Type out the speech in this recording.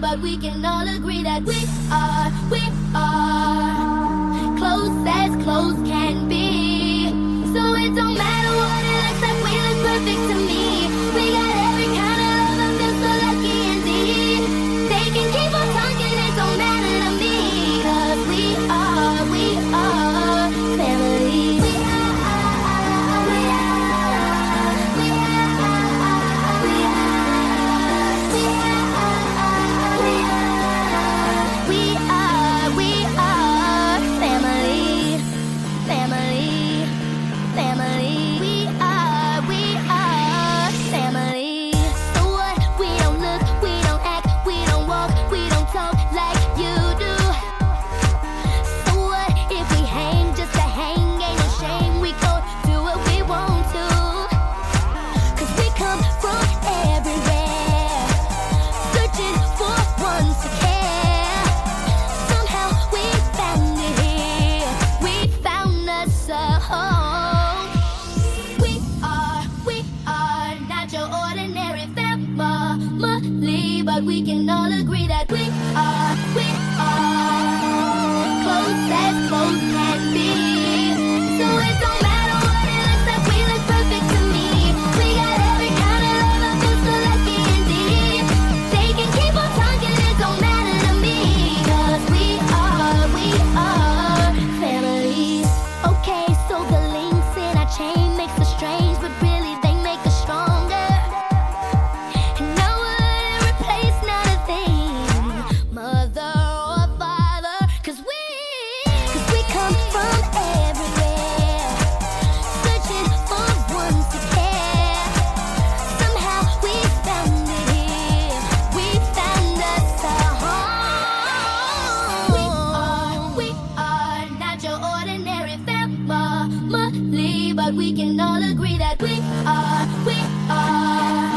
but we can all agree that we are, we are close as close can be. So it don't matter what it looks like, we look perfect to me. but we can all agree that we are, we are. lonely, but we can all agree that we are, we are.